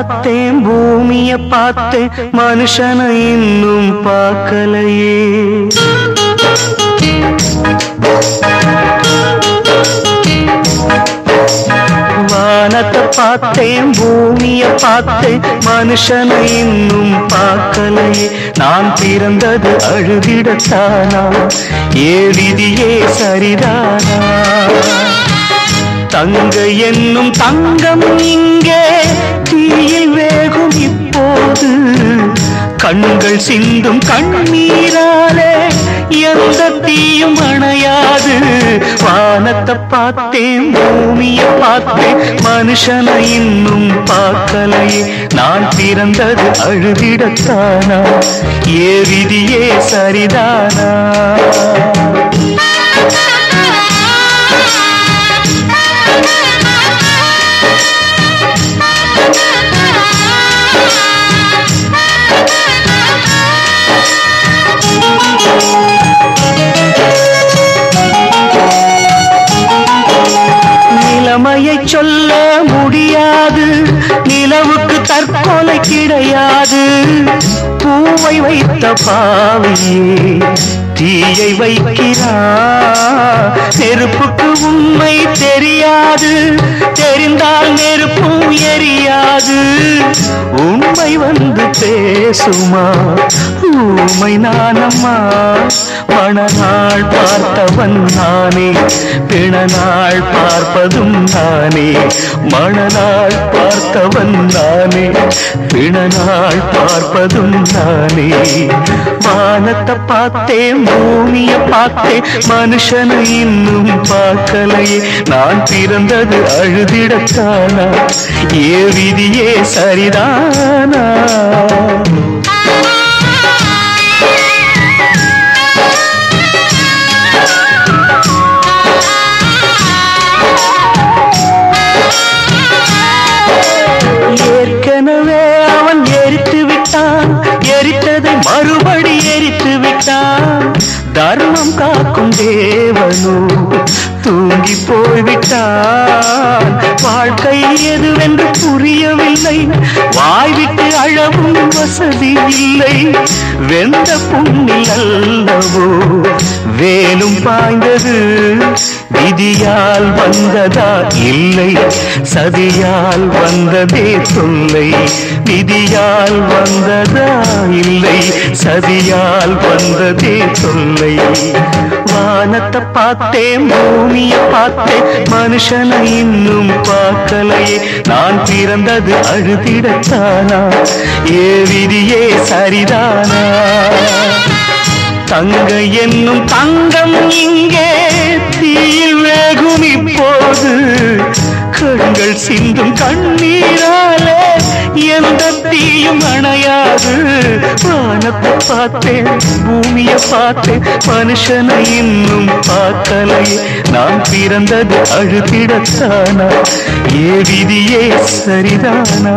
பார்த்தேன் பூமிய பார்த்தேன் மனுஷனை இன்னும் பார்க்கலையே. வானத்தை பார்த்தேன் பூமிய பார்த்தேன் மனுஷனை இன்னும் பார்க்கலையே. நான் பிறந்தது அழுதிடத்தானா? ஏ விதியே சரிதானா? தங்க என்னும் தங்கம் இங்கே தீயில் வேகும் இப்போது. கண்கள் சிந்தும் கண்ணீராலே எந்த தீயும் அணையாது. வானத்தை பார்த்தேன் பூமியை பார்த்தேன் மனுஷனை இன்னும் பார்க்கலையே. நான் பிறந்தது அழுதிடத்தானா? ஏ விதியே சரிதானா? நிலைமையை சொல்ல முடியாது. நிலவுக்கு தற்கொலை கிடையாது. பூவை வைத்த பாவையே தீயை வைக்கிறா. நெருப்புக்கு உண்மை தெரியாது. தெரிந்தால் நெருப்பும் எரியாது. உண்மை வந்து பேசுமா? ஊமை நானம்மா மணநாள் பார்த்தவன் நானே பிணநாள் பார்ப்பதும் நானே மணநாள் பார்த்தவன் நானே பிணநாள் பார்ப்பதும் நானே. வானத்தை பார்த்தேன் பூமிய பார்த்தேன் மனுஷனை இன்னும் பார்க்கலையே. நான் பிறந்தது அழுதிடத்தானா? ஏ விதியே சரிதானா? எரித்து தர்மம் காக்கும் தேவனோ தூங்கி போய்விட்டான் வாழ்க்கை எதுவென்று புரியவில்லை. வாய்விட்டு அழவும் வசதி இல்லை. வெந்த புண்ணில் அல்லவோ வேலும் பாய்ந்தது. விதியால் வந்ததா? இல்லை. சதியால் வந்ததே தொல்லை. விதியால் வந்ததா? இல்லை. சதியால் வந்ததே தொல்லை. வானத்தை பார்த்தேன் பூமிய பார்த்தேன் மனுஷனை இன்னும் பார்க்கலையே. நான் பிறந்தது அழுதிடத்தானா? ஏ விதியே சரிதானா? தங்க என்னும் தங்கம் இங்கே தீயில் வேகும் இப்போது. கண்கள் சிந்தும் கண்ணீராலே எந்த தீயும் அணையாது. வானத்தை பார்த்தேன் பூமியை பார்த்தேன் மனுஷனை இன்னும் பார்க்கலை நான் பிறந்தது அழுதிடத்தானா ஏ விதியே சரிதானா?